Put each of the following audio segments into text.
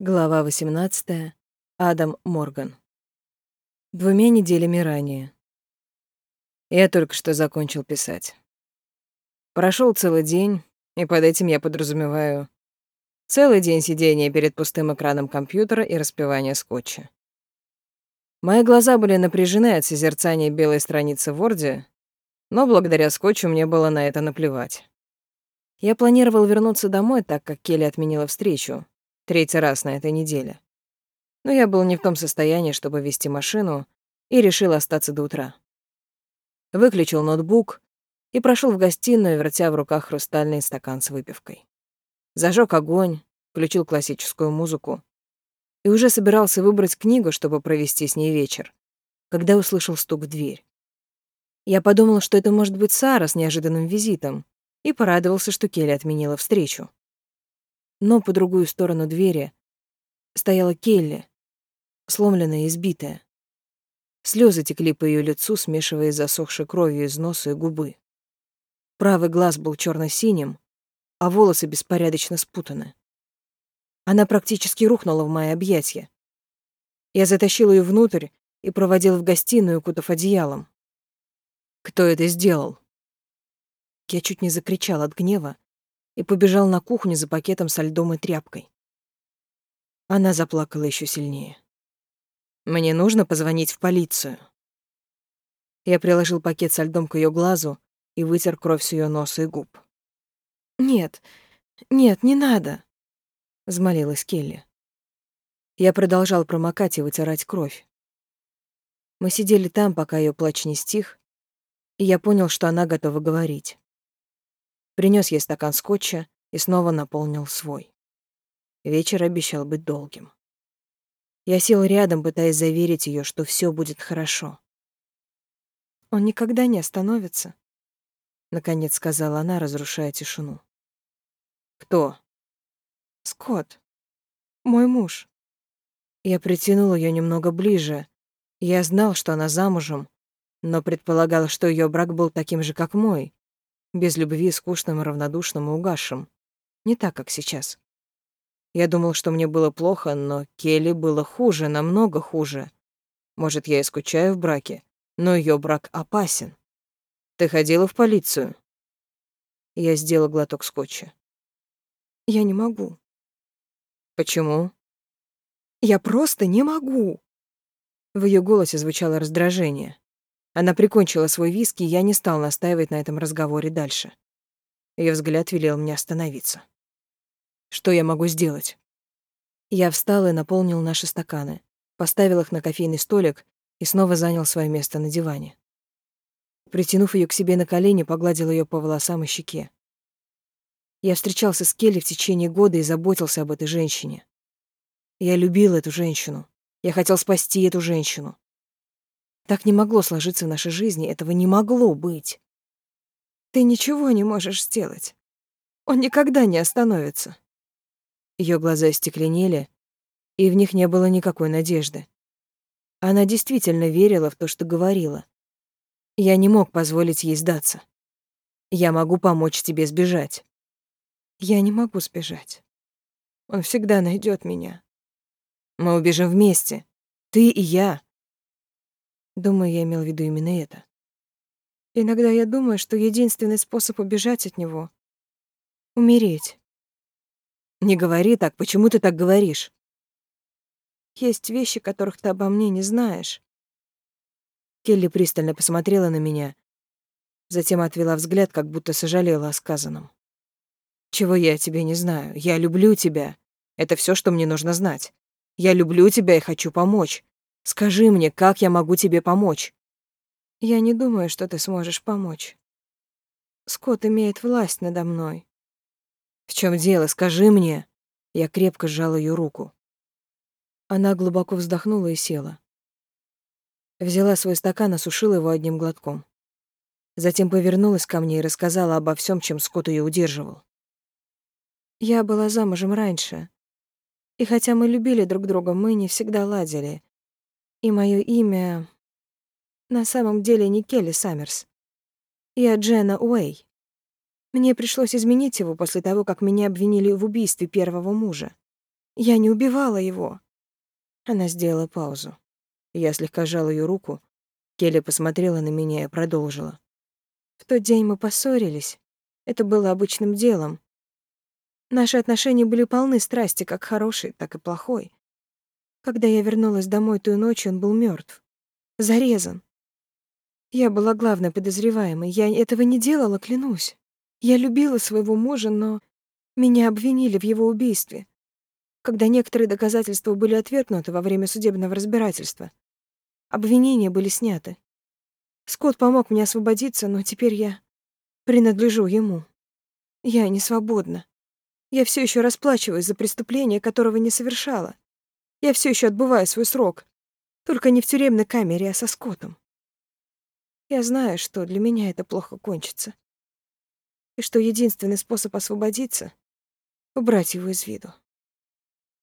Глава 18. Адам Морган. Двумя неделями ранее. Я только что закончил писать. Прошел целый день, и под этим я подразумеваю целый день сидения перед пустым экраном компьютера и распивания скотча. Мои глаза были напряжены от созерцания белой страницы в Word, но благодаря скотчу мне было на это наплевать. Я планировал вернуться домой, так как Келли отменила встречу, Третий раз на этой неделе. Но я был не в том состоянии, чтобы вести машину, и решил остаться до утра. Выключил ноутбук и прошел в гостиную, вертя в руках хрустальный стакан с выпивкой. Зажег огонь, включил классическую музыку и уже собирался выбрать книгу, чтобы провести с ней вечер, когда услышал стук в дверь. Я подумал, что это может быть Сара с неожиданным визитом, и порадовался, что Келли отменила встречу но по другую сторону двери стояла Келли, сломленная и избитая. Слезы текли по ее лицу, смешиваясь с засохшей кровью из носа и губы. Правый глаз был черно синим а волосы беспорядочно спутаны. Она практически рухнула в мои объятия. Я затащил ее внутрь и проводил в гостиную, укутав одеялом. «Кто это сделал?» Я чуть не закричал от гнева, и побежал на кухню за пакетом со льдом и тряпкой. Она заплакала еще сильнее. «Мне нужно позвонить в полицию». Я приложил пакет со льдом к ее глазу и вытер кровь с ее носа и губ. «Нет, нет, не надо», — взмолилась Келли. Я продолжал промокать и вытирать кровь. Мы сидели там, пока ее плач не стих, и я понял, что она готова говорить принес ей стакан скотча и снова наполнил свой. Вечер обещал быть долгим. Я сел рядом, пытаясь заверить ее, что все будет хорошо. «Он никогда не остановится», — наконец сказала она, разрушая тишину. «Кто?» «Скотт. Мой муж». Я притянул ее немного ближе. Я знал, что она замужем, но предполагал, что ее брак был таким же, как мой, без любви, скучным, равнодушным и угасшим. Не так, как сейчас. Я думал, что мне было плохо, но Келли было хуже, намного хуже. Может, я и скучаю в браке, но ее брак опасен. Ты ходила в полицию? Я сделал глоток скотча. Я не могу. Почему? Я просто не могу. В ее голосе звучало раздражение. Она прикончила свой виски, и я не стал настаивать на этом разговоре дальше. Ее взгляд велел мне остановиться. Что я могу сделать? Я встал и наполнил наши стаканы, поставил их на кофейный столик и снова занял свое место на диване. Притянув ее к себе на колени, погладил ее по волосам и щеке. Я встречался с Келли в течение года и заботился об этой женщине. Я любил эту женщину. Я хотел спасти эту женщину. Так не могло сложиться в нашей жизни, этого не могло быть. Ты ничего не можешь сделать. Он никогда не остановится. Ее глаза стекленели, и в них не было никакой надежды. Она действительно верила в то, что говорила. Я не мог позволить ей сдаться. Я могу помочь тебе сбежать. Я не могу сбежать. Он всегда найдет меня. Мы убежим вместе. Ты и я. Думаю, я имел в виду именно это. Иногда я думаю, что единственный способ убежать от него — умереть. Не говори так, почему ты так говоришь? Есть вещи, которых ты обо мне не знаешь. Келли пристально посмотрела на меня, затем отвела взгляд, как будто сожалела о сказанном. Чего я о тебе не знаю? Я люблю тебя. Это все, что мне нужно знать. Я люблю тебя и хочу помочь. Скажи мне, как я могу тебе помочь?» «Я не думаю, что ты сможешь помочь. Скотт имеет власть надо мной». «В чем дело? Скажи мне!» Я крепко сжал ее руку. Она глубоко вздохнула и села. Взяла свой стакан, осушила его одним глотком. Затем повернулась ко мне и рассказала обо всем, чем Скотт ее удерживал. Я была замужем раньше. И хотя мы любили друг друга, мы не всегда ладили. И мое имя на самом деле не Келли Саммерс. Я Дженна Уэй. Мне пришлось изменить его после того, как меня обвинили в убийстве первого мужа. Я не убивала его. Она сделала паузу. Я слегка сжал ее руку. Келли посмотрела на меня и продолжила. В тот день мы поссорились. Это было обычным делом. Наши отношения были полны страсти, как хорошей, так и плохой. Когда я вернулась домой ту ночь, он был мертв, зарезан. Я была главной подозреваемой. Я этого не делала, клянусь. Я любила своего мужа, но меня обвинили в его убийстве. Когда некоторые доказательства были отвергнуты во время судебного разбирательства, обвинения были сняты. Скотт помог мне освободиться, но теперь я принадлежу ему. Я не свободна. Я все еще расплачиваюсь за преступление, которого не совершала. Я все еще отбываю свой срок. Только не в тюремной камере, а со Скоттом. Я знаю, что для меня это плохо кончится. И что единственный способ освободиться — убрать его из виду.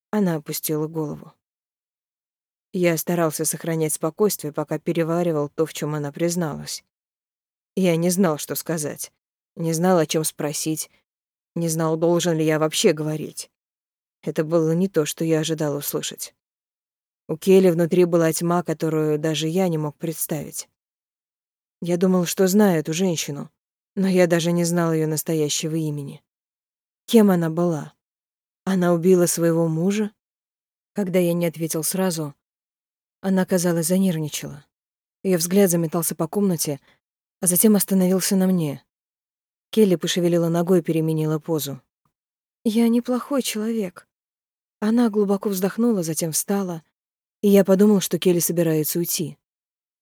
Она опустила голову. Я старался сохранять спокойствие, пока переваривал то, в чем она призналась. Я не знал, что сказать, не знал, о чем спросить, не знал, должен ли я вообще говорить. Это было не то, что я ожидал услышать. У Келли внутри была тьма, которую даже я не мог представить. Я думал, что знаю эту женщину, но я даже не знал ее настоящего имени. Кем она была? Она убила своего мужа? Когда я не ответил сразу, она, казалось, занервничала. Ее взгляд заметался по комнате, а затем остановился на мне. Келли пошевелила ногой и переменила позу. «Я неплохой человек». Она глубоко вздохнула, затем встала, и я подумал, что Келли собирается уйти.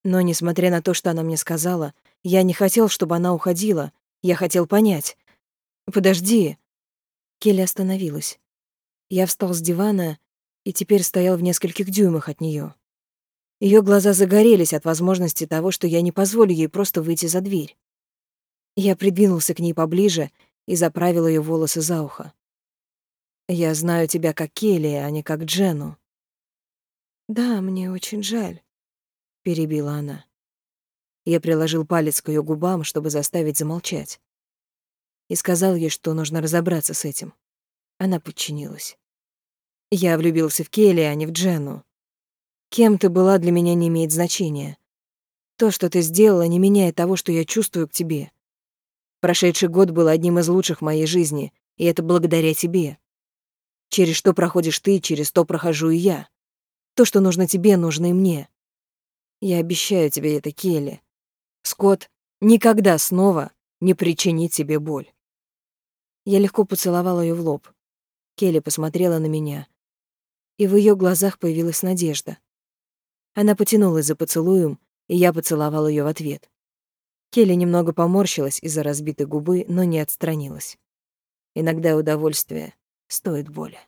Но, несмотря на то, что она мне сказала, я не хотел, чтобы она уходила. Я хотел понять. «Подожди». Келли остановилась. Я встал с дивана и теперь стоял в нескольких дюймах от нее. Ее глаза загорелись от возможности того, что я не позволю ей просто выйти за дверь. Я придвинулся к ней поближе и заправил ее волосы за ухо. «Я знаю тебя как Келли, а не как Джену». «Да, мне очень жаль», — перебила она. Я приложил палец к ее губам, чтобы заставить замолчать. И сказал ей, что нужно разобраться с этим. Она подчинилась. Я влюбился в Келли, а не в Джену. Кем ты была для меня не имеет значения. То, что ты сделала, не меняет того, что я чувствую к тебе. Прошедший год был одним из лучших в моей жизни, и это благодаря тебе. Через что проходишь ты, через то прохожу и я. То, что нужно тебе, нужно и мне. Я обещаю тебе это, Келли. Скотт никогда снова не причинит тебе боль. Я легко поцеловала ее в лоб. Келли посмотрела на меня, и в ее глазах появилась надежда. Она потянулась за поцелуем, и я поцеловал ее в ответ. Келли немного поморщилась из-за разбитой губы, но не отстранилась. Иногда удовольствие стоит боли.